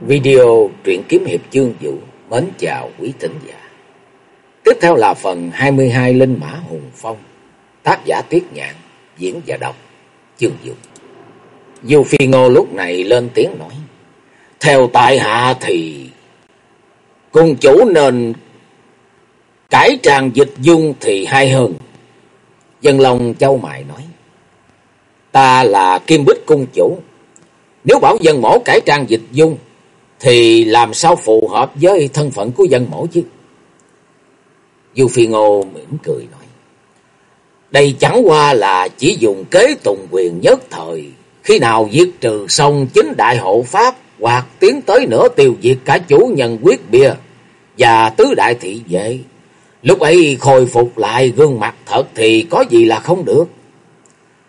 Video truyện kiếm hiệp chương vũ mến chào quý thính giả. Tiếp theo là phần 22 Linh Mã Hùng Phong, tác giả Tuyết Nhạn, diễn và đọc chương vũ. Dù Phi Ngô lúc này lên tiếng nói, theo tại hạ thì cung chủ nên cải trang dịch dung thì hay hơn. Dân lòng Châu Mại nói, ta là Kim Bích cung chủ, nếu bảo dân mổ cải trang dịch dung thì làm sao phù hợp với thân phận của dân mổ chứ? Du Phi Ngô mỉm cười nói. Đây chẳng qua là chỉ dùng kế tùng quyền nhất thời. Khi nào diệt trừ xong chính đại hộ pháp hoặc tiến tới nữa tiêu diệt cả chủ nhân quyết bia và tứ đại thị vệ. Lúc ấy khôi phục lại gương mặt thật thì có gì là không được.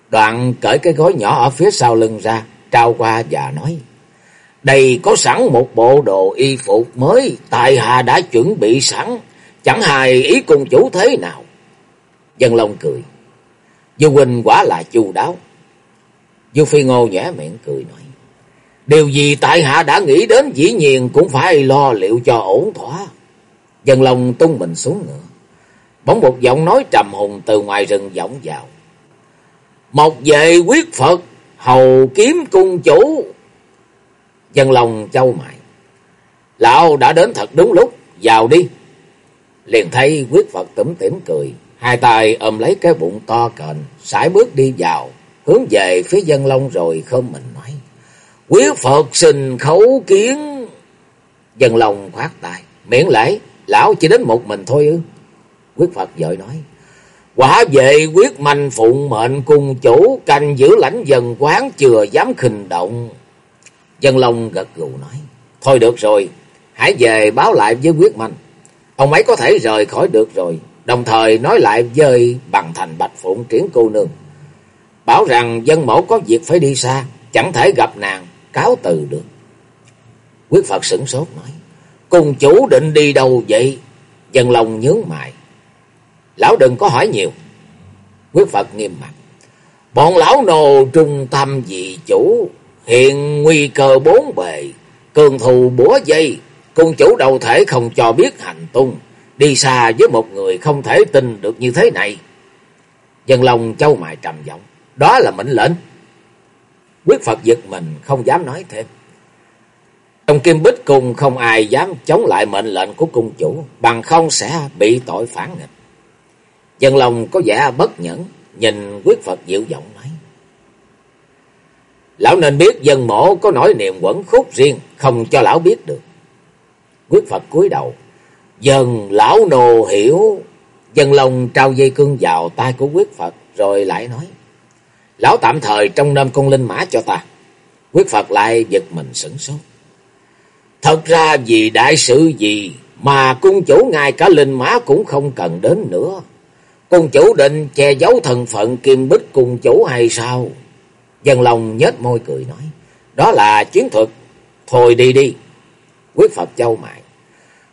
Đoạn cởi cái gói nhỏ ở phía sau lưng ra, trao qua và nói. Đây có sẵn một bộ đồ y phục mới, tài hạ đã chuẩn bị sẵn, chẳng hài ý cung chủ thế nào. Dân Long cười. Du huynh quả là chu đáo. Du Phi Ngô nhẽ miệng cười nói. Điều gì tại hạ đã nghĩ đến dĩ nhiên cũng phải lo liệu cho ổn thỏa. Dân Long tung mình xuống ngựa. Bỗng một giọng nói trầm hùng từ ngoài rừng vọng vào. Một vệ quyết Phật, hầu kiếm cung chủ, Dân lòng châu mại. Lão đã đến thật đúng lúc, vào đi. Liền thấy quyết Phật tủm tỉm cười, hai tay ôm lấy cái bụng to cền, sải bước đi vào, hướng về phía dân long rồi không mình nói. Quyết Phật xin khấu kiến. Dân lòng khoát tay, miễn lễ, lão chỉ đến một mình thôi ư. Quyết Phật dội nói. Quả về quyết manh phụng mệnh cung chủ, canh giữ lãnh dân quán chưa dám khình động. Dân Long gật gù nói. Thôi được rồi, hãy về báo lại với quyết manh. Ông ấy có thể rời khỏi được rồi. Đồng thời nói lại với bằng thành bạch phụng triển cô nương. Bảo rằng dân mẫu có việc phải đi xa, chẳng thể gặp nàng, cáo từ được. Quyết Phật sửng sốt nói. Cùng chủ định đi đâu vậy? Dân Long nhướng mày. Lão đừng có hỏi nhiều. Quyết Phật nghiêm mặt. Bọn lão nô trung tâm vì chủ, Hiện nguy cơ bốn bề, cường thù búa dây, cung chủ đầu thể không cho biết hành tung, đi xa với một người không thể tin được như thế này. Dân lòng châu mài trầm giọng, đó là mệnh lệnh. Quyết Phật giật mình không dám nói thêm. Trong kim bích cung không ai dám chống lại mệnh lệnh của cung chủ, bằng không sẽ bị tội phản nghịch. Dân lòng có vẻ bất nhẫn, nhìn quyết Phật dịu giọng. Lão nên biết dân mộ có nỗi niềm quẩn khúc riêng, không cho lão biết được. Quyết Phật cúi đầu. Dần lão nô hiểu. Dân lòng trao dây cương vào tay của quyết Phật rồi lại nói. Lão tạm thời trong nôm con linh mã cho ta. Quyết Phật lại giật mình sửng sốt. Thật ra vì đại sự gì mà cung chủ ngài cả linh mã cũng không cần đến nữa. Cung chủ định che giấu thân phận kim bích cung chủ hay sao? Dân lòng nhếch môi cười nói. Đó là chiến thuật. Thôi đi đi. Quyết Phật châu mại.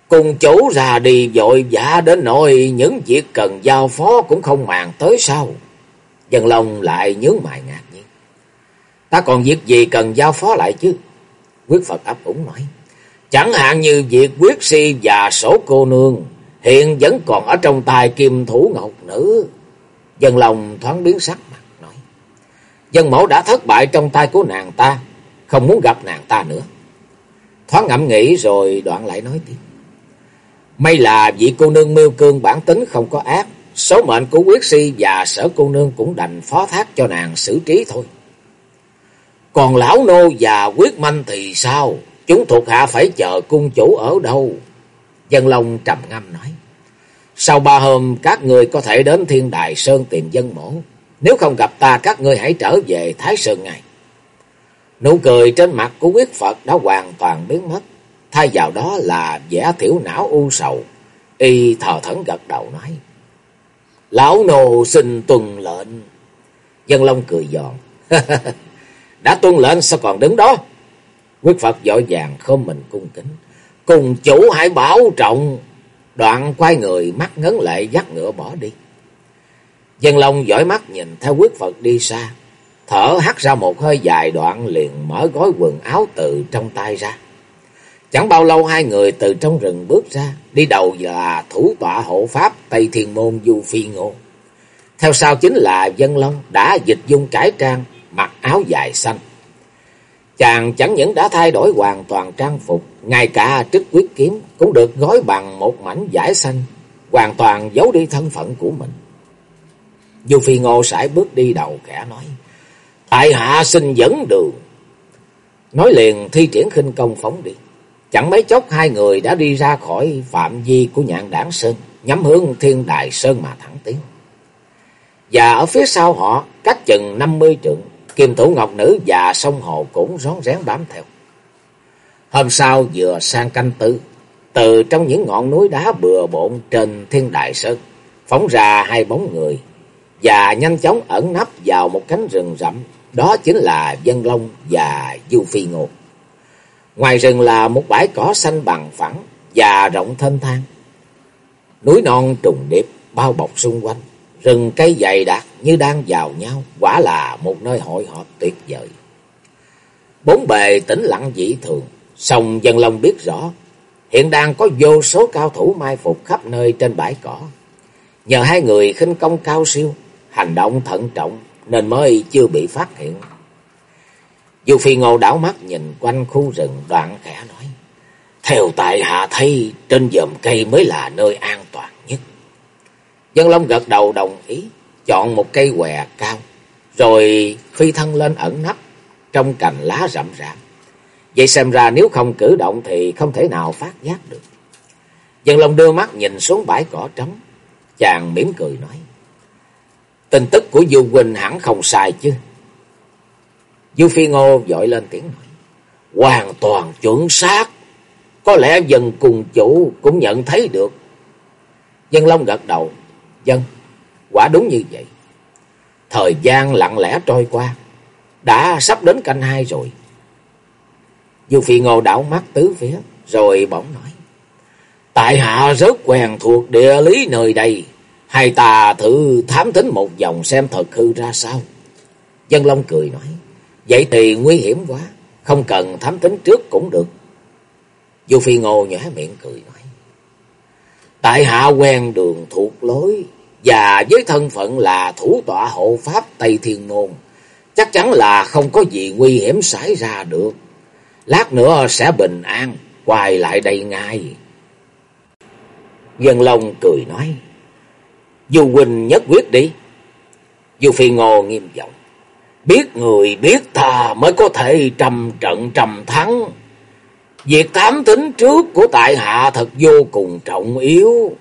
Cùng chủ ra đi, dội vã đến nỗi những việc cần giao phó cũng không màng tới sau. Dân lòng lại nhướng mày ngạc nhiên. Ta còn việc gì cần giao phó lại chứ? Quyết Phật ấp ủng nói. Chẳng hạn như việc quyết si và sổ cô nương hiện vẫn còn ở trong tay kim thủ ngọc nữ. Dân lòng thoáng biến sắc. Dân mẫu đã thất bại trong tay của nàng ta, không muốn gặp nàng ta nữa. Thoáng ngẫm nghĩ rồi đoạn lại nói tiếp. May là vị cô nương miêu cương bản tính không có ác, số mệnh của quyết si và sở cô nương cũng đành phó thác cho nàng xử trí thôi. Còn lão nô và quyết manh thì sao? Chúng thuộc hạ phải chờ cung chủ ở đâu? Dân Long trầm ngâm nói. Sau ba hôm các người có thể đến thiên đài sơn tìm dân mổ. Nếu không gặp ta, các ngươi hãy trở về Thái Sơn ngay. Nụ cười trên mặt của quyết Phật đã hoàn toàn biến mất. Thay vào đó là vẻ thiểu não u sầu. Y thờ thẫn gật đầu nói. Lão nô xin tuân lệnh. Dân Long cười giòn. Đã tuân lệnh sao còn đứng đó? Quyết Phật dội vàng không mình cung kính. Cùng chủ hãy bảo trọng. Đoạn quay người, mắt ngấn lệ, dắt ngựa bỏ đi. Dân Long dõi mắt nhìn theo quyết Phật đi xa. Thở hắt ra một hơi dài đoạn liền mở gói quần áo từ trong tay ra. Chẳng bao lâu hai người từ trong rừng bước ra, đi đầu là thủ tọa hộ pháp Tây Thiên Môn Du Phi Ngô. Theo sau chính là Dân Long đã dịch dung cải trang, mặc áo dài xanh. Chàng chẳng những đã thay đổi hoàn toàn trang phục, ngay cả trích quyết kiếm cũng được gói bằng một mảnh vải xanh, hoàn toàn giấu đi thân phận của mình. Du Phi Ngô sải bước đi đầu kẻ nói, Tại hạ xin dẫn đường. Nói liền thi triển khinh công phóng đi. Chẳng mấy chốc hai người đã đi ra khỏi phạm vi của nhạn đảng sơn, nhắm hướng thiên đại sơn mà thẳng tiến. Và ở phía sau họ, cách chừng năm mươi trượng, kim thủ ngọc nữ và sông hồ cũng rón rén bám theo. Hôm sau vừa sang canh tư, từ trong những ngọn núi đá bừa bộn trên thiên đại sơn, phóng ra hai bóng người, và nhanh chóng ẩn nấp vào một cánh rừng rậm, đó chính là Dân Long và Du Phi Ngô. Ngoài rừng là một bãi cỏ xanh bằng phẳng và rộng thênh thang. Núi non trùng điệp bao bọc xung quanh, rừng cây dày đặc như đang vào nhau, quả là một nơi hội họp tuyệt vời. Bốn bề tĩnh lặng dị thường, song Dân Long biết rõ, hiện đang có vô số cao thủ mai phục khắp nơi trên bãi cỏ. Nhờ hai người khinh công cao siêu, hành động thận trọng nên mới chưa bị phát hiện. Du Phi Ngô đảo mắt nhìn quanh khu rừng đoạn khẽ nói. Theo tại hạ thấy trên dòm cây mới là nơi an toàn nhất. Dân Long gật đầu đồng ý, chọn một cây què cao, rồi phi thân lên ẩn nấp trong cành lá rậm rạp. Vậy xem ra nếu không cử động thì không thể nào phát giác được. Dân Long đưa mắt nhìn xuống bãi cỏ trống, chàng mỉm cười nói. Tin tức của Du Quỳnh hẳn không sai chứ. Du Phi Ngô dội lên tiếng nói. Hoàn toàn chuẩn xác. Có lẽ dân cùng chủ cũng nhận thấy được. Dân Long gật đầu. Dân, quả đúng như vậy. Thời gian lặng lẽ trôi qua. Đã sắp đến canh hai rồi. Du Phi Ngô đảo mắt tứ phía. Rồi bỗng nói. Tại hạ rất quen thuộc địa lý nơi đây hai ta thử thám tính một vòng xem thật hư ra sao. Dân Long cười nói. Vậy thì nguy hiểm quá, không cần thám tính trước cũng được. Du Phi Ngô nhả miệng cười nói. Tại hạ quen đường thuộc lối, và với thân phận là thủ tọa hộ pháp Tây Thiên Môn, chắc chắn là không có gì nguy hiểm xảy ra được. Lát nữa sẽ bình an, quay lại đây ngay. Dân Long cười nói dù Huynh nhất quyết đi. dù Phi Ngô nghiêm giọng. Biết người biết ta mới có thể trầm trận trầm thắng. Việc thám tính trước của tại hạ thật vô cùng trọng yếu.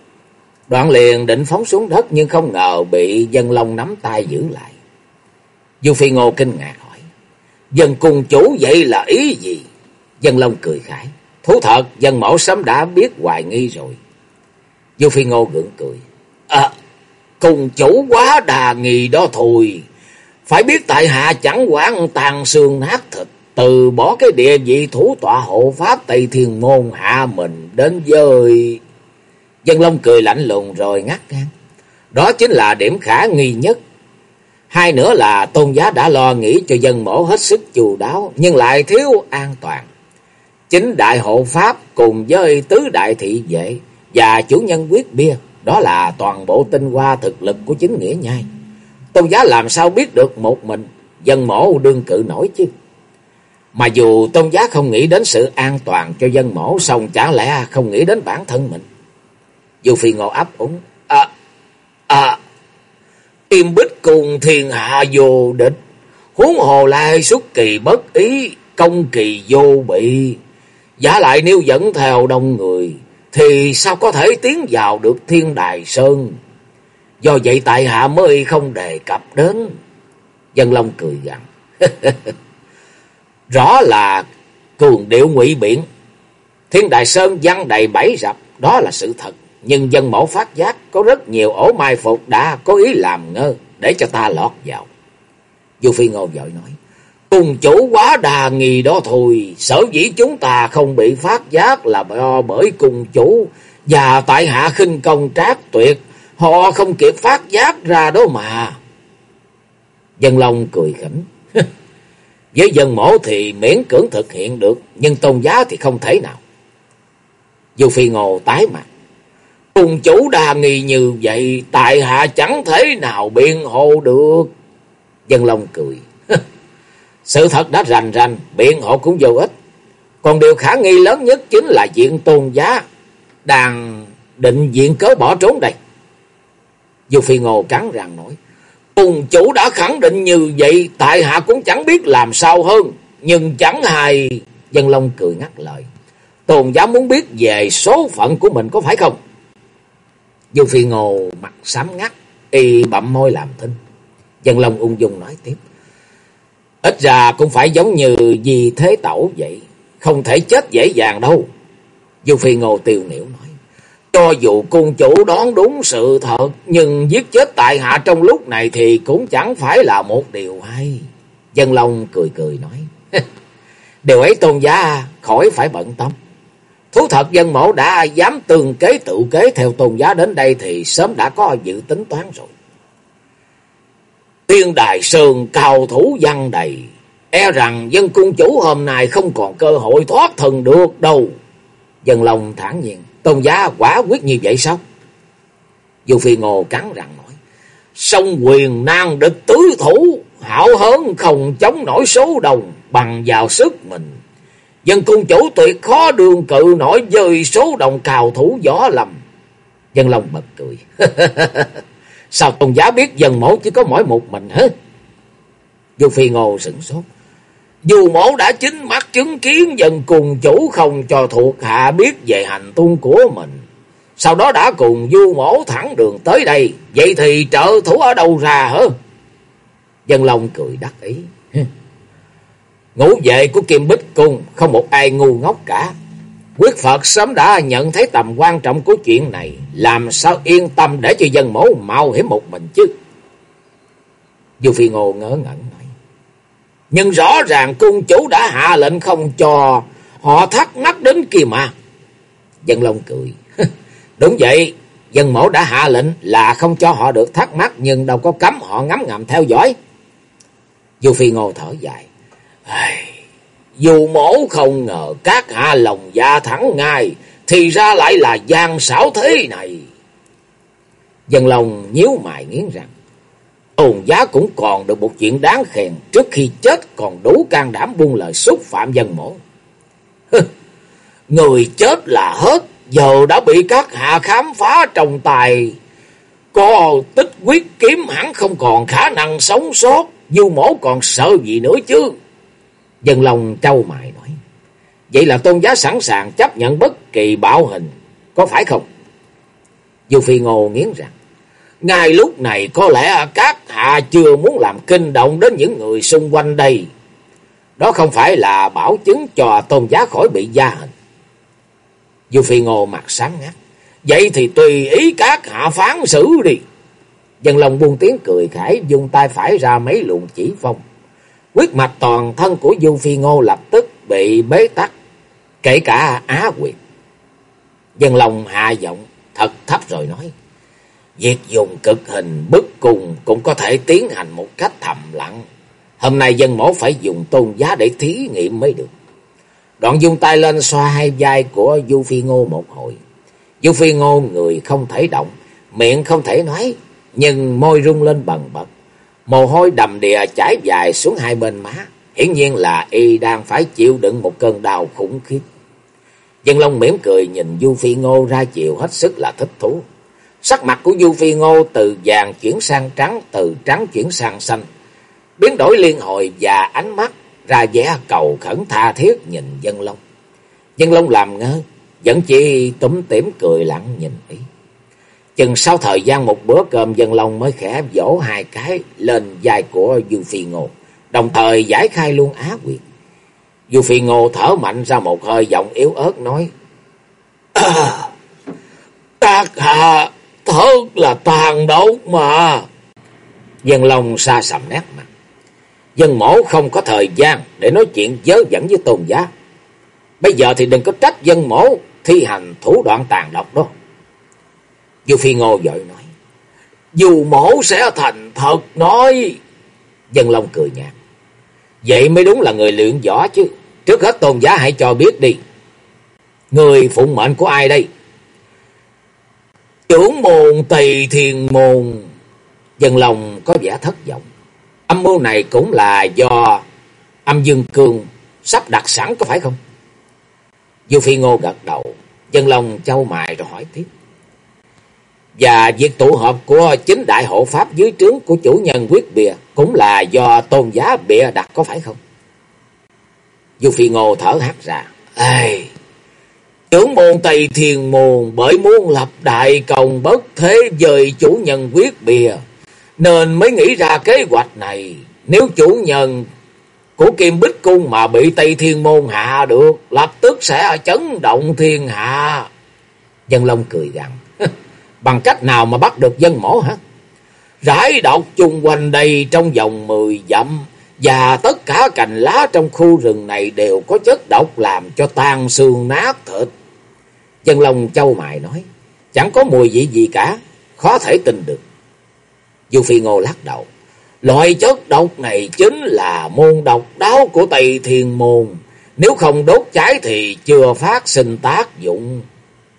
Đoạn liền định phóng xuống đất nhưng không ngờ bị dân long nắm tay giữ lại. Du Phi Ngô kinh ngạc hỏi. Dân cùng chủ vậy là ý gì? Dân long cười khải. Thú thật dân mẫu sớm đã biết hoài nghi rồi. Du Phi Ngô gượng cười. À, cùng chủ quá đà nghi đó thôi. Phải biết tại hạ chẳng quản tàn xương nát thịt, từ bỏ cái địa vị thủ tọa hộ pháp Tây Thiên Môn hạ mình đến với... Dân Long cười lạnh lùng rồi ngắt ngang. Đó chính là điểm khả nghi nhất. Hai nữa là tôn giá đã lo nghĩ cho dân mổ hết sức chu đáo, nhưng lại thiếu an toàn. Chính đại hộ pháp cùng với tứ đại thị vệ và chủ nhân quyết bia, đó là toàn bộ tinh hoa thực lực của chính nghĩa nhai. Tôn giá làm sao biết được một mình dân mổ đương cự nổi chứ. Mà dù tôn giá không nghĩ đến sự an toàn cho dân mổ, xong chả lẽ không nghĩ đến bản thân mình. Dù phi ngộ áp úng. À, à, im bích cùng thiên hạ vô địch. Huống hồ lai xuất kỳ bất ý, công kỳ vô bị. Giả lại nếu dẫn theo đông người, thì sao có thể tiến vào được thiên đài sơn. Do vậy tại hạ mới không đề cập đến. Dân Long cười gằn. Rõ là cường điệu ngụy biện. Thiên Đại Sơn văn đầy bảy rập, đó là sự thật. Nhưng dân mẫu phát giác có rất nhiều ổ mai phục đã có ý làm ngơ để cho ta lọt vào. Du Phi Ngô vội nói. Cùng chủ quá đà nghi đó thôi. Sở dĩ chúng ta không bị phát giác là bởi cùng chủ và tại hạ khinh công trác tuyệt Họ không kịp phát giác ra đó mà. Dân Long cười khỉnh. Với dân mổ thì miễn cưỡng thực hiện được, nhưng tôn giá thì không thể nào. dù Phi Ngô tái mặt. Cùng chủ đà nghi như vậy, tại hạ chẳng thể nào biện hộ được. Dân Long cười. Sự thật đã rành rành, biện hộ cũng vô ích. Còn điều khả nghi lớn nhất chính là diện tôn giá đang định diện cớ bỏ trốn đây. Dù Phi Ngô cắn răng nói. Cùng chủ đã khẳng định như vậy, tại hạ cũng chẳng biết làm sao hơn. Nhưng chẳng hài... Dân Long cười ngắt lời. Tôn giá muốn biết về số phận của mình có phải không? Dù Phi Ngô mặt xám ngắt, y bậm môi làm thinh. Dân Long ung dung nói tiếp. Ít ra cũng phải giống như gì thế tẩu vậy. Không thể chết dễ dàng đâu. Dù Phi Ngô tiêu niệu nói. Cho dù cung chủ đoán đúng sự thật, nhưng giết chết tại hạ trong lúc này thì cũng chẳng phải là một điều hay. Dân Long cười cười nói. Điều ấy tôn giá khỏi phải bận tâm. Thú thật dân mẫu đã dám tương kế tự kế theo tôn giá đến đây thì sớm đã có dự tính toán rồi. Tiên đài sơn cao thủ văn đầy. E rằng dân cung chủ hôm nay không còn cơ hội thoát thần được đâu. Dân lòng thản nhiên. Tôn giá quả quyết như vậy sao? dù Phi Ngô cắn răng nói. Sông quyền nan địch tứ thủ. Hảo hớn không chống nổi số đồng. Bằng vào sức mình. Dân cung chủ tuyệt khó đường cự nổi, dời số đồng cào thủ gió lầm. Dân lòng bật cười. Sao tôn giá biết dân mẫu chỉ có mỗi một mình hết? dù Phi Ngô sửng sốt. Dù mẫu đã chính mắt chứng kiến, dân cùng chủ không cho thuộc hạ biết về hành tung của mình. Sau đó đã cùng du mẫu thẳng đường tới đây. Vậy thì trợ thủ ở đâu ra hả? Dân Long cười đắc ý. Ngũ vệ của Kim Bích Cung, không một ai ngu ngốc cả. Quyết Phật sớm đã nhận thấy tầm quan trọng của chuyện này. Làm sao yên tâm để cho dân mẫu mau hiểm một mình chứ? Du Phi Ngô ngỡ ngẩn nói. Nhưng rõ ràng cung chủ đã hạ lệnh không cho họ thắc mắc đến kia mà. Dân Long cười. Đúng vậy, dân mẫu đã hạ lệnh là không cho họ được thắc mắc nhưng đâu có cấm họ ngắm ngầm theo dõi. Du Phi Ngô thở dài. Dù mổ không ngờ các hạ lòng dạ thẳng ngay, thì ra lại là gian xảo thế này. Dân lòng nhíu mày nghiến rằng, ồn giá cũng còn được một chuyện đáng khen, trước khi chết còn đủ can đảm buông lời xúc phạm dân mổ. Người chết là hết, giờ đã bị các hạ khám phá trong tài. Có tích quyết kiếm hẳn không còn khả năng sống sót, dù mổ còn sợ gì nữa chứ. Dân lòng trâu mày nói. Vậy là tôn giá sẵn sàng chấp nhận bất kỳ bạo hình. Có phải không? dù Phi Ngô nghiến rằng. Ngay lúc này có lẽ các hạ chưa muốn làm kinh động đến những người xung quanh đây. Đó không phải là bảo chứng cho tôn giá khỏi bị gia hình. dù Phi Ngô mặt sáng ngắt. Vậy thì tùy ý các hạ phán xử đi. Dân lòng buông tiếng cười khải, dùng tay phải ra mấy luồng chỉ phong. Quyết mạch toàn thân của Du Phi Ngô lập tức bị bế tắc, kể cả Á Quyệt. Dân lòng hạ giọng, thật thấp rồi nói. Việc dùng cực hình bức cùng cũng có thể tiến hành một cách thầm lặng. Hôm nay dân mổ phải dùng tôn giá để thí nghiệm mới được. Đoạn dung tay lên xoa hai vai của Du Phi Ngô một hồi. Du Phi Ngô người không thể động, miệng không thể nói, nhưng môi rung lên bần bật. Mồ hôi đầm đìa chảy dài xuống hai bên má. Hiển nhiên là y đang phải chịu đựng một cơn đau khủng khiếp. Dân Long mỉm cười nhìn Du Phi Ngô ra chiều hết sức là thích thú. Sắc mặt của Du Phi Ngô từ vàng chuyển sang trắng, từ trắng chuyển sang xanh. Biến đổi liên hồi và ánh mắt ra vẻ cầu khẩn tha thiết nhìn Dân Long. Dân Long làm ngơ, vẫn chỉ túm tỉm cười lặng nhìn ý. Chừng sau thời gian một bữa cơm dân long mới khẽ vỗ hai cái lên vai của Du Phi Ngô, đồng thời giải khai luôn á quyệt. Du Phi Ngô thở mạnh ra một hơi giọng yếu ớt nói. À, các hạ thật là tàn đấu mà. Dân long xa sầm nét mặt. Dân mổ không có thời gian để nói chuyện dớ dẫn với tôn giá. Bây giờ thì đừng có trách dân mổ thi hành thủ đoạn tàn độc đó. Du Phi Ngô vội nói. Dù mổ sẽ thành thật nói. Dân Long cười nhạt. Vậy mới đúng là người luyện võ chứ. Trước hết tôn giá hãy cho biết đi. Người phụng mệnh của ai đây? Trưởng môn tỳ thiền Môn. Dân lòng có vẻ thất vọng. Âm mưu này cũng là do âm dương cương sắp đặt sẵn có phải không? Du Phi Ngô gật đầu. Dân lòng châu mài rồi hỏi tiếp. Và việc tụ họp của chính đại hộ pháp dưới trướng của chủ nhân quyết bìa cũng là do tôn giá bịa đặt có phải không? Du Phi Ngô thở hắt ra. Ê, trưởng môn Tây Thiên Môn bởi muốn lập đại công bất thế dời chủ nhân quyết bìa nên mới nghĩ ra kế hoạch này. Nếu chủ nhân của Kim Bích Cung mà bị Tây Thiên Môn hạ được, lập tức sẽ chấn động thiên hạ. Dân Long cười rằng. Bằng cách nào mà bắt được dân mổ hả? Rải độc chung quanh đây trong vòng mười dặm, và tất cả cành lá trong khu rừng này đều có chất độc làm cho tan xương nát thịt. Dân Long châu mài nói, chẳng có mùi vị gì cả, khó thể tin được. Du Phi Ngô lắc đầu, loại chất độc này chính là môn độc đáo của Tây Thiên Môn, nếu không đốt cháy thì chưa phát sinh tác dụng.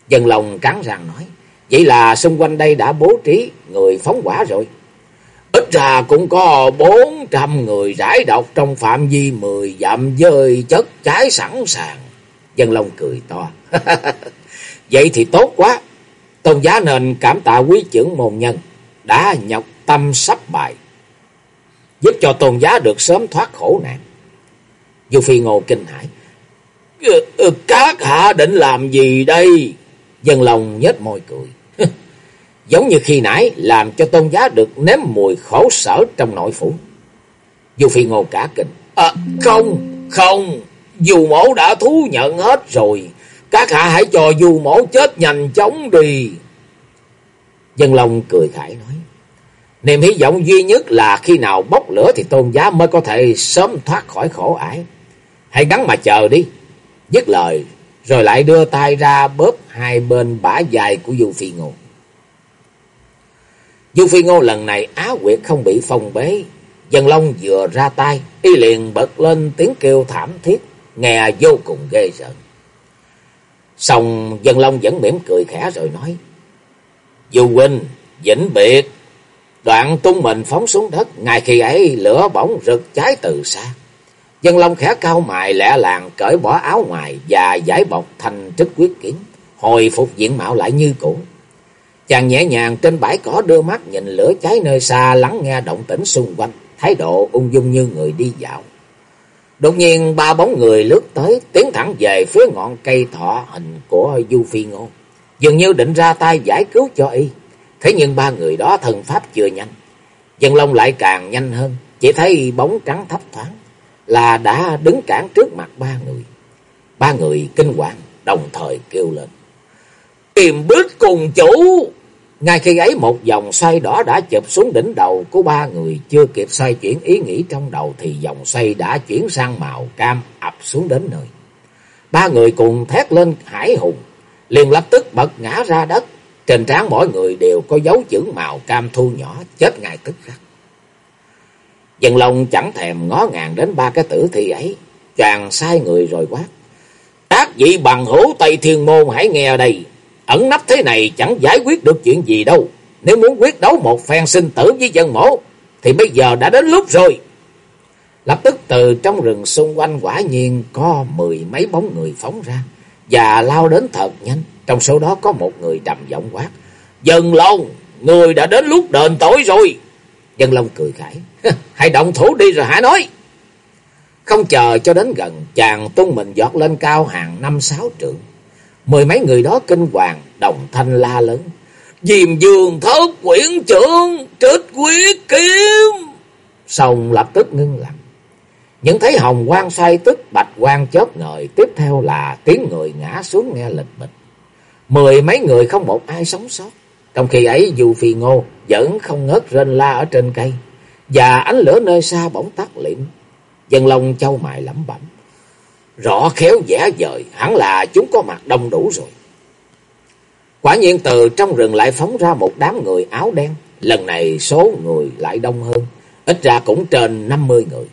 Dân Long cắn răng nói, vậy là xung quanh đây đã bố trí người phóng quả rồi. Ít ra cũng có bốn trăm người rải độc trong phạm vi mười dặm dơi chất cháy sẵn sàng. Dân Long cười to. Vậy thì tốt quá. Tôn giá nên cảm tạ quý trưởng môn nhân. Đã nhọc tâm sắp bài. Giúp cho tôn giá được sớm thoát khổ nạn. Du Phi Ngô kinh hãi. Các hạ định làm gì đây? Dân lòng nhếch môi cười. Giống như khi nãy làm cho tôn giá được nếm mùi khổ sở trong nội phủ. Du Phi Ngô cả kinh. À, không, không, dù mẫu đã thú nhận hết rồi. Các hạ hãy cho dù mẫu chết nhanh chóng đi. Dân Long cười khải nói. Niềm hy vọng duy nhất là khi nào bốc lửa thì tôn giá mới có thể sớm thoát khỏi khổ ải. Hãy gắn mà chờ đi. Dứt lời, rồi lại đưa tay ra bóp hai bên bả dài của Du Phi Ngô. Dương Phi Ngô lần này á quyệt không bị phong bế. Dân Long vừa ra tay, y liền bật lên tiếng kêu thảm thiết, nghe vô cùng ghê rợn. Xong Dân Long vẫn mỉm cười khẽ rồi nói, Du huynh, vĩnh biệt. Đoạn tung mình phóng xuống đất, ngay khi ấy lửa bỗng rực cháy từ xa. Dân Long khẽ cao mài lẹ làng cởi bỏ áo ngoài và giải bọc thành trích quyết kiếm, hồi phục diện mạo lại như cũ. Chàng nhẹ nhàng trên bãi cỏ đưa mắt nhìn lửa cháy nơi xa lắng nghe động tĩnh xung quanh, thái độ ung dung như người đi dạo. Đột nhiên ba bóng người lướt tới, tiến thẳng về phía ngọn cây thọ hình của Du Phi Ngôn. Dường như định ra tay giải cứu cho y. Thế nhưng ba người đó thần pháp chưa nhanh. Dân Long lại càng nhanh hơn, chỉ thấy bóng trắng thấp thoáng là đã đứng cản trước mặt ba người. Ba người kinh hoàng, đồng thời kêu lên. Tìm bước cùng chủ! Ngay khi ấy một dòng xoay đỏ đã chụp xuống đỉnh đầu của ba người, chưa kịp xoay chuyển ý nghĩ trong đầu thì dòng xoay đã chuyển sang màu cam ập xuống đến nơi. Ba người cùng thét lên hải hùng, liền lập tức bật ngã ra đất, trên trán mỗi người đều có dấu chữ màu cam thu nhỏ, chết ngay tức khắc. Dân lòng chẳng thèm ngó ngàng đến ba cái tử thi ấy, chàng sai người rồi quát. Các vị bằng hữu Tây Thiên Môn hãy nghe đây, ẩn nấp thế này chẳng giải quyết được chuyện gì đâu. Nếu muốn quyết đấu một phen sinh tử với dân mổ, thì bây giờ đã đến lúc rồi. Lập tức từ trong rừng xung quanh quả nhiên có mười mấy bóng người phóng ra, và lao đến thật nhanh. Trong số đó có một người trầm giọng quát. Dân Long, người đã đến lúc đền tội rồi. Dân Long cười khải. Hãy động thủ đi rồi hãy nói. Không chờ cho đến gần, chàng tung mình giọt lên cao hàng năm sáu trượng. Mười mấy người đó kinh hoàng, đồng thanh la lớn. Diềm dương thất quyển trưởng, trích quyết kiếm. Xong lập tức ngưng lặng. Những thấy hồng quang xoay tức, bạch quang chớp ngời, tiếp theo là tiếng người ngã xuống nghe lịch bịch. Mười mấy người không một ai sống sót. Trong khi ấy dù phi ngô vẫn không ngớt rên la ở trên cây. Và ánh lửa nơi xa bỗng tắt liệm. Dân Long châu mài lẩm bẩm. Rõ khéo giả dời, hẳn là chúng có mặt đông đủ rồi. Quả nhiên từ trong rừng lại phóng ra một đám người áo đen. Lần này số người lại đông hơn, ít ra cũng trên năm mươi người.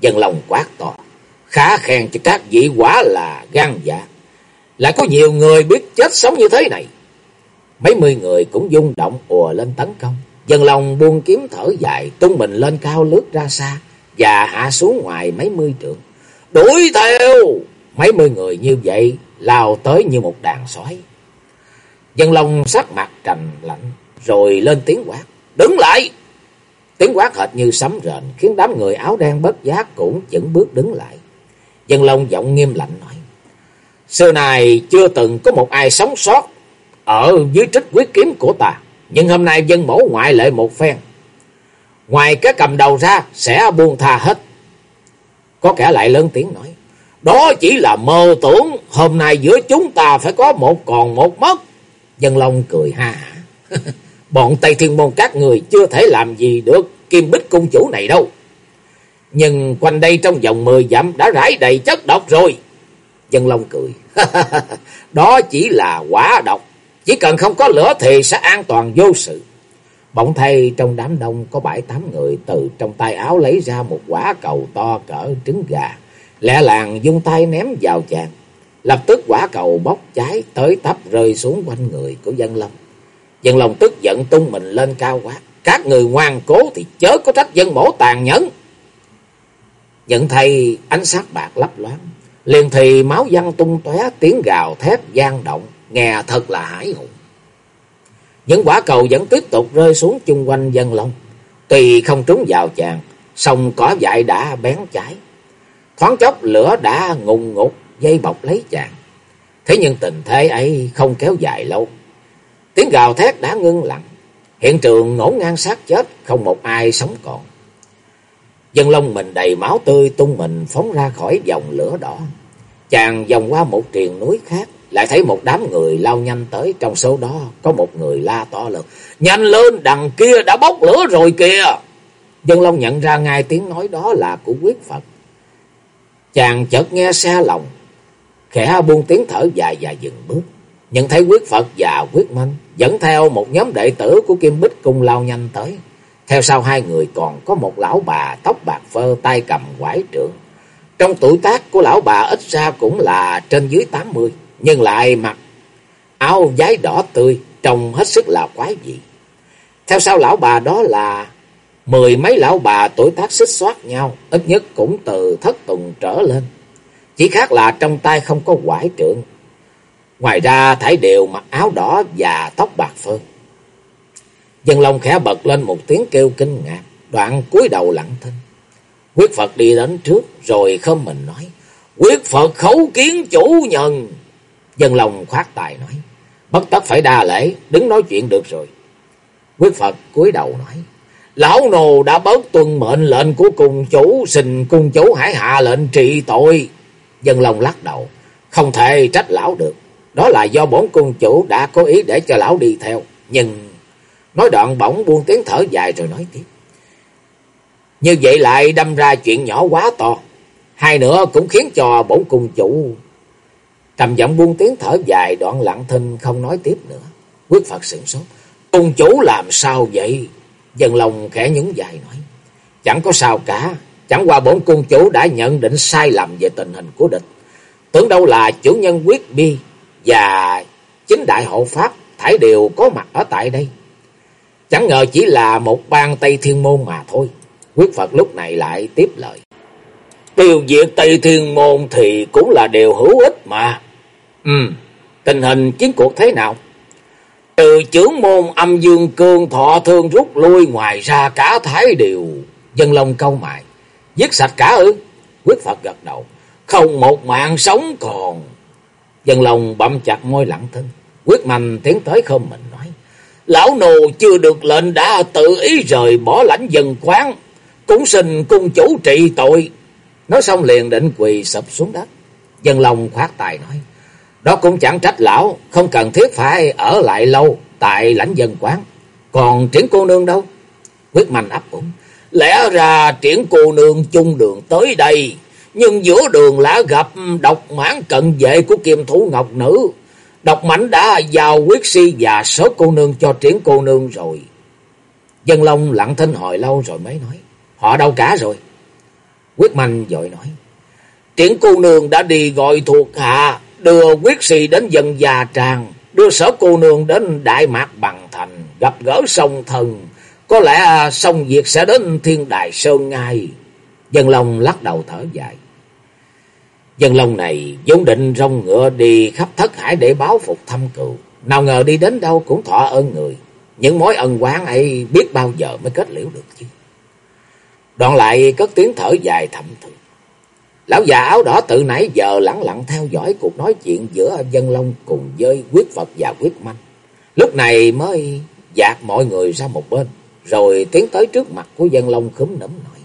Dân lòng quát to, khá khen cho các vị quả là gan dạ. Lại có nhiều người biết chết sống như thế này. Mấy mươi người cũng rung động ùa lên tấn công. Dân lòng buông kiếm thở dài, tung mình lên cao lướt ra xa và hạ xuống ngoài mấy mươi trượng. Đuổi theo! Mấy mươi người như vậy lao tới như một đàn sói. Dân lòng sắc mặt trầm lạnh, rồi lên tiếng quát. Đứng lại! Tiếng quát hệt như sấm rền, khiến đám người áo đen bất giác cũng chững bước đứng lại. Dân Long giọng nghiêm lạnh nói. Xưa này chưa từng có một ai sống sót ở dưới trích quyết kiếm của ta. Nhưng hôm nay dân mẫu ngoại lệ một phen. Ngoài cái cầm đầu ra sẽ buông tha hết. Có kẻ lại lớn tiếng nói. Đó chỉ là mơ tưởng. Hôm nay giữa chúng ta phải có một còn một mất. Dân Long cười ha hả. Bọn Tây Thiên Môn các người chưa thể làm gì được Kim Bích Cung Chủ này đâu. Nhưng quanh đây trong vòng 10 dặm đã rải đầy chất độc rồi. Dân Long cười. Đó chỉ là quả độc. Chỉ cần không có lửa thì sẽ an toàn vô sự. Bỗng thay trong đám đông có bảy tám người từ trong tay áo lấy ra một quả cầu to cỡ trứng gà. Lẹ làng dung tay ném vào chàng. Lập tức quả cầu bốc cháy tới tấp rơi xuống quanh người của dân lâm Dân lòng tức giận tung mình lên cao quá. Các người ngoan cố thì chớ có trách dân mổ tàn nhẫn. Nhận thầy ánh sáng bạc lấp loáng. Liền thì máu văng tung tóe, tiếng gào thép gian động. Nghe thật là hải hùng. Những quả cầu vẫn tiếp tục rơi xuống chung quanh dân long. Tuy không trúng vào chàng. song cỏ dại đã bén cháy. Thoáng chốc lửa đã ngùng ngục dây bọc lấy chàng. Thế nhưng tình thế ấy không kéo dài lâu. Tiếng gào thét đã ngưng lặng. Hiện trường ngổn ngang sát chết, không một ai sống còn. Dân lông mình đầy máu tươi tung mình phóng ra khỏi dòng lửa đỏ. Chàng vòng qua một triền núi khác, lại thấy một đám người lao nhanh tới. Trong số đó có một người la to lớn. Nhanh lên, đằng kia đã bốc lửa rồi kìa. Dân Long nhận ra ngay tiếng nói đó là của quyết Phật. Chàng chợt nghe xa lòng, khẽ buông tiếng thở dài và dừng bước. Nhận thấy quyết Phật và quyết Minh dẫn theo một nhóm đệ tử của Kim Bích cùng lao nhanh tới. Theo sau hai người còn có một lão bà tóc bạc phơ tay cầm quải trượng. Trong tuổi tác của lão bà ít ra cũng là trên dưới tám mươi nhưng lại mặc áo váy đỏ tươi, trông hết sức là quái dị. Theo sau lão bà đó là mười mấy lão bà tuổi tác xích xoát nhau, ít nhất cũng từ thất tùng trở lên. Chỉ khác là trong tay không có quải trượng, Ngoài ra thải đều mặc áo đỏ và tóc bạc phơ. Dân Long khẽ bật lên một tiếng kêu kinh ngạc, đoạn cúi đầu lặng thinh. Quyết Phật đi đến trước rồi không mình nói, Quyết Phật khấu kiến chủ nhân. Dân lòng khoát tài nói, bất tất phải đa lễ, đứng nói chuyện được rồi. Quyết Phật cúi đầu nói, Lão nô đã bớt tuân mệnh lệnh của cung chủ, xin cung chủ hãy hạ lệnh trị tội. Dân lòng lắc đầu, không thể trách lão được. Đó là do bổn cung chủ đã có ý để cho lão đi theo. Nhưng nói đoạn bỗng buông tiếng thở dài rồi nói tiếp. Như vậy lại đâm ra chuyện nhỏ quá to. Hai nữa cũng khiến cho bổn cung chủ trầm giọng buông tiếng thở dài, đoạn lặng thinh không nói tiếp nữa. Quyết Phật sửng sốt. Cung chủ làm sao vậy? Dân lòng khẽ nhún dài nói. Chẳng có sao cả. Chẳng qua bổn cung chủ đã nhận định sai lầm về tình hình của địch. Tưởng đâu là chủ nhân quyết bi và chính đại hộ pháp thải đều có mặt ở tại đây. Chẳng ngờ chỉ là một bang Tây Thiên Môn mà thôi. Quyết Phật lúc này lại tiếp lời. Tiêu diệt Tây Thiên Môn thì cũng là điều hữu ích mà. Ừ, tình hình chiến cuộc thế nào? Từ trưởng môn âm dương cương thọ thương rút lui ngoài ra cả thái đều. Dân lông câu mại. Giết sạch cả ư? Quyết Phật gật đầu. Không một mạng sống còn. Dân lòng bậm chặt môi lặng thân. Quyết mạnh tiến tới không mình nói. Lão nô chưa được lệnh đã tự ý rời bỏ lãnh dân quán. Cũng xin cung chủ trị tội. Nói xong liền định quỳ sập xuống đất. Dân lòng khoát tài nói. Đó cũng chẳng trách lão. Không cần thiết phải ở lại lâu tại lãnh dân quán. Còn triển cô nương đâu? Quyết mạnh ấp ủng. Lẽ ra triển cô nương chung đường tới đây. Nhưng giữa đường lã gặp độc mãn cận vệ của kiềm thủ ngọc nữ. Độc mãnh đã giao quyết si và số cô nương cho triển cô nương rồi. Dân Long lặng thinh hồi lâu rồi mới nói. Họ đâu cả rồi. Quyết manh dội nói. Triển cô nương đã đi gọi thuộc hạ đưa quyết sĩ đến dân già tràng đưa sở cô nương đến Đại Mạc Bằng Thành, gặp gỡ sông thần, có lẽ à, sông Việt sẽ đến thiên đài sơn ngay. Dân Long lắc đầu thở dài. Dân Long này vốn định rong ngựa đi khắp thất hải để báo phục thăm cựu. Nào ngờ đi đến đâu cũng thọ ơn người. Những mối ân quán ấy biết bao giờ mới kết liễu được chứ. Đoạn lại cất tiếng thở dài thầm thường. Lão già áo đỏ từ nãy giờ lặng lặng theo dõi cuộc nói chuyện giữa dân long cùng với quyết Phật và quyết manh. Lúc này mới dạt mọi người ra một bên, rồi tiến tới trước mặt của dân long khúm nấm nói.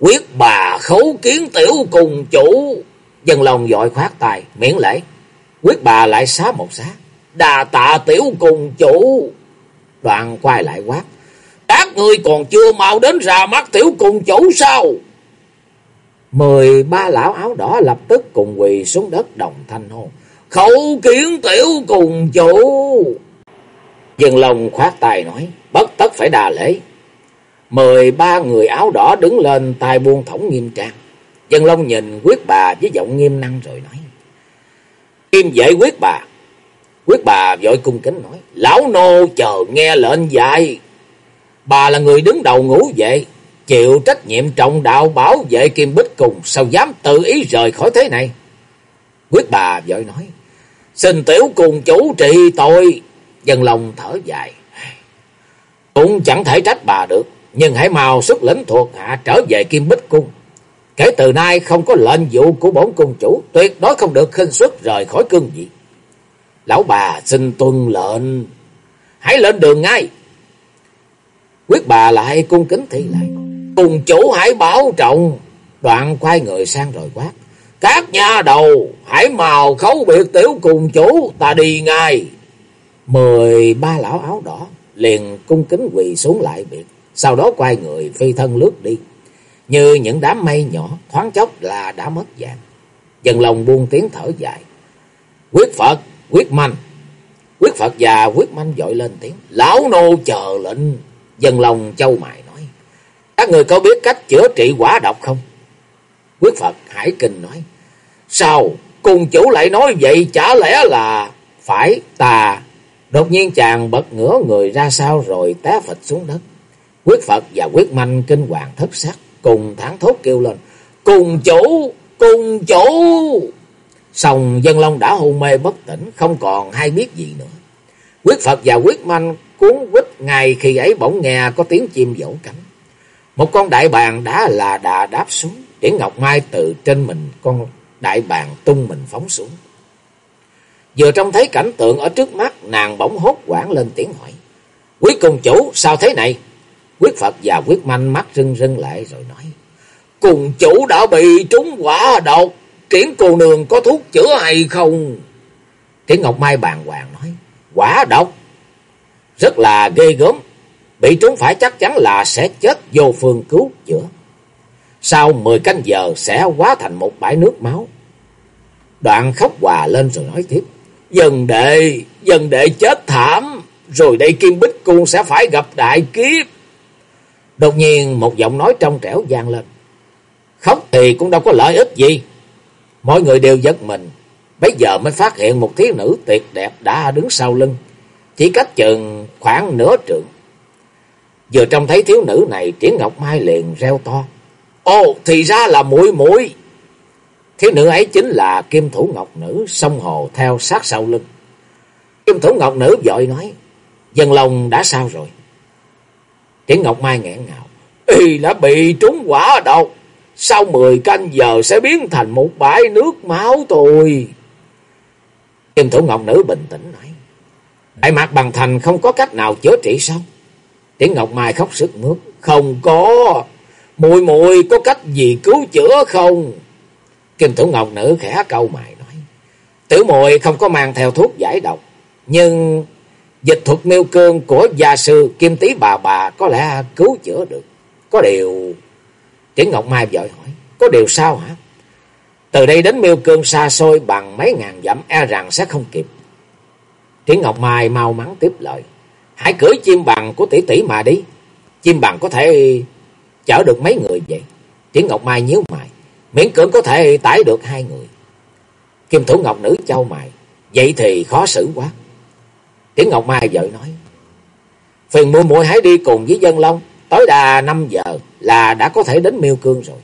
Quyết bà khấu kiến tiểu cùng chủ. Dân long dội khoát tay, miễn lễ. Quyết bà lại xá một xá. Đà tạ tiểu cùng chủ. Đoạn quay lại quát. Các người còn chưa mau đến ra mắt tiểu cùng chủ sao? Mười ba lão áo đỏ lập tức cùng quỳ xuống đất đồng thanh hô. Khẩu kiến tiểu cùng chủ. Dân Long khoát tay nói. Bất tất phải đà lễ. Mười ba người áo đỏ đứng lên tay buông thõng nghiêm trang. Dân Long nhìn quyết bà với giọng nghiêm năng rồi nói. Kim dễ quyết bà. Quyết bà vội cung kính nói. Lão nô chờ nghe lệnh dạy. Bà là người đứng đầu ngũ vậy chịu trách nhiệm trọng đạo bảo vệ Kim Bích cùng, sao dám tự ý rời khỏi thế này? Quyết bà vội nói, xin tiểu cùng chủ trị tội, dân lòng thở dài. Cũng chẳng thể trách bà được, nhưng hãy mau xuất lĩnh thuộc hạ trở về Kim Bích Cung. Kể từ nay không có lệnh vụ của bổn cung chủ, tuyệt đối không được khinh xuất rời khỏi cương vị. Lão bà xin tuân lệnh, hãy lên đường ngay. Quyết bà lại cung kính thi lại. Cùng chủ hãy bảo trọng. Đoạn quay người sang rồi quát. Các nhà đầu hãy màu khấu biệt tiểu cùng chủ ta đi ngay. Mười ba lão áo đỏ liền cung kính quỳ xuống lại biệt. Sau đó quay người phi thân lướt đi. Như những đám mây nhỏ thoáng chốc là đã mất dạng. Dần lòng buông tiếng thở dài. Quyết Phật, quyết manh. Quyết Phật và quyết manh dội lên tiếng. Lão nô chờ lệnh. Dần lòng châu mại. Các người có biết cách chữa trị quả độc không? Quyết Phật Hải Kinh nói. Sao? Cùng chủ lại nói vậy chả lẽ là phải tà. Đột nhiên chàng bật ngửa người ra sao rồi té phịch xuống đất. Quyết Phật và Quyết Manh kinh hoàng thất sắc cùng thẳng thốt kêu lên. Cùng chủ! Cùng chủ! Xong dân long đã hôn mê bất tỉnh, không còn hay biết gì nữa. Quyết Phật và Quyết Manh cuốn quýt ngay khi ấy bỗng nghe có tiếng chim vỗ cánh. Một con đại bàng đã là đà đáp xuống, Triển Ngọc Mai từ trên mình con đại bàng tung mình phóng xuống. Vừa trông thấy cảnh tượng ở trước mắt, nàng bỗng hốt quảng lên tiếng hỏi. Quý công chủ, sao thế này? Quyết Phật và Quyết Manh mắt rưng rưng lại rồi nói. Cùng chủ đã bị trúng quả độc, Triển cô nương có thuốc chữa hay không? Triển Ngọc Mai bàng hoàng nói. Quả độc? Rất là ghê gớm, bị trúng phải chắc chắn là sẽ chết vô phương cứu chữa. Sau 10 canh giờ sẽ hóa thành một bãi nước máu. Đoạn khóc hòa lên rồi nói tiếp. Dần đệ, dần đệ chết thảm, rồi đây Kim Bích Cung sẽ phải gặp đại kiếp. Đột nhiên một giọng nói trong trẻo vang lên. Khóc thì cũng đâu có lợi ích gì. Mọi người đều giật mình. Bây giờ mới phát hiện một thiếu nữ tuyệt đẹp đã đứng sau lưng. Chỉ cách chừng khoảng nửa trượng. Vừa trông thấy thiếu nữ này, Triển Ngọc Mai liền reo to. Ồ, thì ra là muội muội. Thiếu nữ ấy chính là Kim Thủ Ngọc Nữ, sông hồ theo sát sau lưng. Kim Thủ Ngọc Nữ vội nói, dân lòng đã sao rồi? Triển Ngọc Mai nghẹn ngào, y đã bị trúng quả độc, sau mười canh giờ sẽ biến thành một bãi nước máu tôi. Kim Thủ Ngọc Nữ bình tĩnh nói, Đại Mạc Bằng Thành không có cách nào chữa trị sao? Tiếng Ngọc Mai khóc sức mướt. Không có. Mùi mùi có cách gì cứu chữa không? Kim Thủ Ngọc Nữ khẽ câu mày nói. Tử mùi không có mang theo thuốc giải độc. Nhưng dịch thuật miêu cương của gia sư Kim Tý bà bà có lẽ cứu chữa được. Có điều... Tiếng Ngọc Mai vội hỏi. Có điều sao hả? Từ đây đến miêu cương xa xôi bằng mấy ngàn dặm e rằng sẽ không kịp. Tiếng Ngọc Mai mau mắn tiếp lời. Hãy cưỡi chim bằng của tỷ tỷ mà đi. Chim bằng có thể chở được mấy người vậy? Tiếng Ngọc Mai nhíu mày. Miễn cưỡng có thể tải được hai người. Kim Thủ Ngọc Nữ châu mày. Vậy thì khó xử quá. Tiếng Ngọc Mai vợ nói. Phiền mua muội hãy đi cùng với dân long. Tối đa 5 giờ là đã có thể đến miêu cương rồi.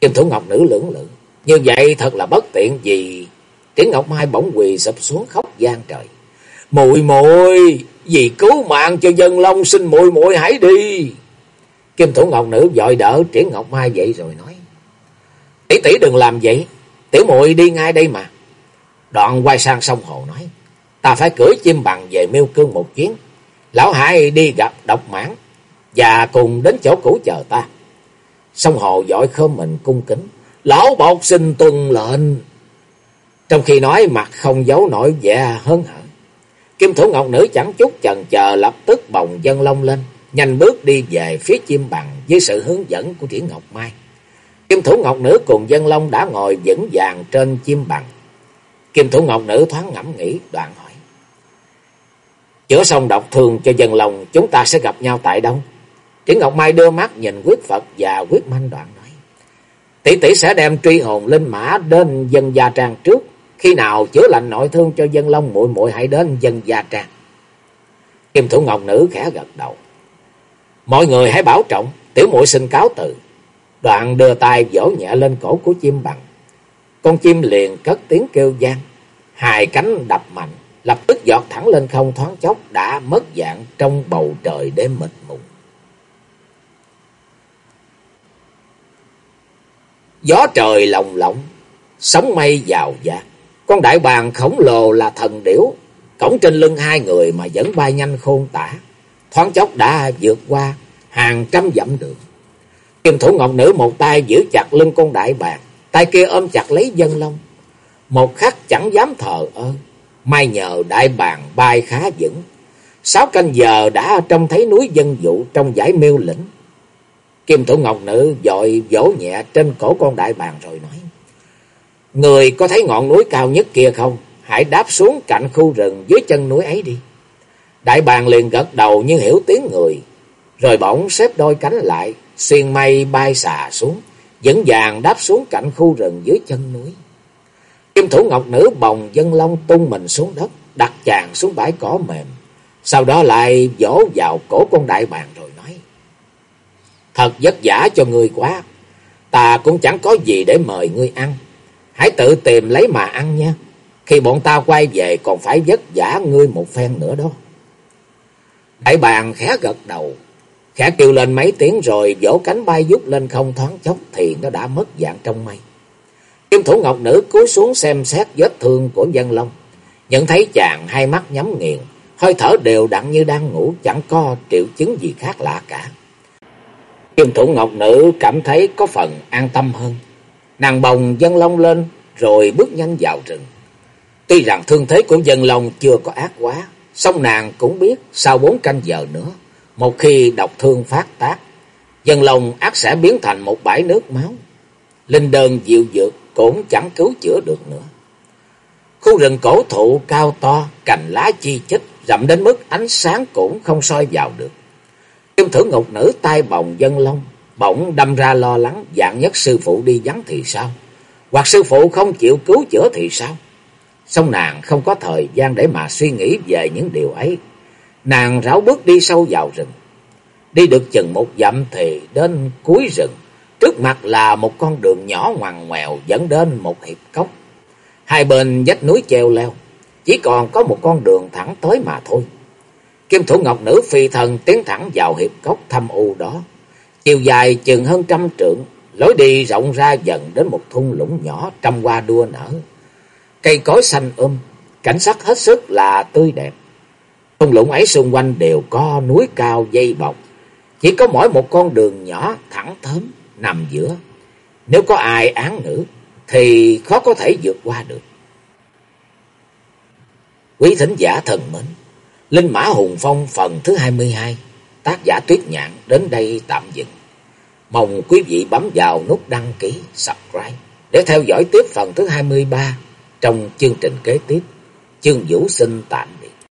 Kim Thủ Ngọc Nữ lưỡng lự. Như vậy thật là bất tiện vì... Tiếng Ngọc Mai bỗng quỳ sụp xuống khóc gian trời. Muội muội vì cứu mạng cho dân long xin muội muội hãy đi. Kim Thủ Ngọc Nữ dội đỡ Triển Ngọc Mai dậy rồi nói. Tỷ tỷ đừng làm vậy. Tiểu muội đi ngay đây mà. Đoạn quay sang sông hồ nói. Ta phải cưỡi chim bằng về miêu cương một chuyến. Lão Hải đi gặp độc mãn. Và cùng đến chỗ cũ chờ ta. Sông hồ dội khơm mình cung kính. Lão bột xin tuân lệnh. Trong khi nói, mặt không giấu nổi vẻ hớn hở. Kim thủ ngọc nữ chẳng chút chần chờ, lập tức bồng dân long lên. Nhanh bước đi về phía chim bằng với sự hướng dẫn của Triển Ngọc Mai. Kim thủ ngọc nữ cùng dân long đã ngồi vững vàng trên chim bằng. Kim thủ ngọc nữ thoáng ngẫm nghĩ, đoạn hỏi. Chữa xong độc thương cho dân long, chúng ta sẽ gặp nhau tại đâu? Triển Ngọc Mai đưa mắt nhìn quyết Phật và quyết manh đoạn nói. Tỷ tỷ sẽ đem truy hồn lên mã đến dân gia trang trước. Khi nào chữa lành nội thương cho dân long muội muội hãy đến dân gia trang. Kim thủ ngọc nữ khẽ gật đầu. Mọi người hãy bảo trọng, tiểu muội xin cáo từ. Đoạn đưa tay vỗ nhẹ lên cổ của chim bằng. Con chim liền cất tiếng kêu gian, hai cánh đập mạnh, lập tức giọt thẳng lên không thoáng chốc đã mất dạng trong bầu trời đêm mịt mùng. Gió trời lồng lộng, sóng mây vào dạt. Con đại bàng khổng lồ là thần điểu, cổng trên lưng hai người mà vẫn bay nhanh khôn tả. Thoáng chốc đã vượt qua hàng trăm dặm đường. Kim thủ ngọc nữ một tay giữ chặt lưng con đại bàng, tay kia ôm chặt lấy dân long. Một khắc chẳng dám thờ ơ, may nhờ đại bàng bay khá vững. Sáu canh giờ đã trông thấy núi dân vụ trong giải miêu lĩnh. Kim thủ ngọc nữ dội vỗ nhẹ trên cổ con đại bàng rồi nói. Người có thấy ngọn núi cao nhất kia không? Hãy đáp xuống cạnh khu rừng dưới chân núi ấy đi. Đại bàng liền gật đầu như hiểu tiếng người. Rồi bỗng xếp đôi cánh lại, xuyên mây bay xà xuống, dẫn vàng đáp xuống cạnh khu rừng dưới chân núi. Kim thủ ngọc nữ bồng dân long tung mình xuống đất, đặt chàng xuống bãi cỏ mềm. Sau đó lại vỗ vào cổ con đại bàng rồi nói. Thật vất vả cho ngươi quá, ta cũng chẳng có gì để mời ngươi ăn. Hãy tự tìm lấy mà ăn nha. Khi bọn ta quay về còn phải vất vả ngươi một phen nữa đó. Đại bàng khẽ gật đầu, khẽ kêu lên mấy tiếng rồi vỗ cánh bay vút lên không thoáng chốc thì nó đã mất dạng trong mây. Kim thủ ngọc nữ cúi xuống xem xét vết thương của dân long. Nhận thấy chàng hai mắt nhắm nghiền, hơi thở đều đặn như đang ngủ, chẳng có triệu chứng gì khác lạ cả. Kim thủ ngọc nữ cảm thấy có phần an tâm hơn. Nàng bồng dân long lên rồi bước nhanh vào rừng. Tuy rằng thương thế của dân long chưa có ác quá, song nàng cũng biết sau bốn canh giờ nữa, một khi độc thương phát tác, dân long ác sẽ biến thành một bãi nước máu. Linh đơn dịu dược cũng chẳng cứu chữa được nữa. Khu rừng cổ thụ cao to, cành lá chi chít, rậm đến mức ánh sáng cũng không soi vào được. Kim thử ngục nữ tai bồng dân long, bỗng đâm ra lo lắng, dạng nhất sư phụ đi vắng thì sao? Hoặc sư phụ không chịu cứu chữa thì sao? Xong nàng không có thời gian để mà suy nghĩ về những điều ấy. Nàng ráo bước đi sâu vào rừng. Đi được chừng một dặm thì đến cuối rừng. Trước mặt là một con đường nhỏ ngoằn ngoèo dẫn đến một hiệp cốc. Hai bên vách núi treo leo. Chỉ còn có một con đường thẳng tới mà thôi. Kim thủ ngọc nữ phi thần tiến thẳng vào hiệp cốc thâm u đó. Chiều dài chừng hơn trăm trượng, lối đi rộng ra dần đến một thung lũng nhỏ trăm hoa đua nở. Cây cối xanh um, cảnh sắc hết sức là tươi đẹp. Thung lũng ấy xung quanh đều có núi cao dây bọc, chỉ có mỗi một con đường nhỏ thẳng thớm nằm giữa. Nếu có ai án ngữ thì khó có thể vượt qua được. Quý thính giả thần mến, Linh Mã Hùng Phong phần thứ 22, tác giả Tuyết Nhạn đến đây tạm dừng. Mong quý vị bấm vào nút đăng ký, subscribe để theo dõi tiếp phần thứ 23 trong chương trình kế tiếp. Chương Vũ sinh tạm biệt.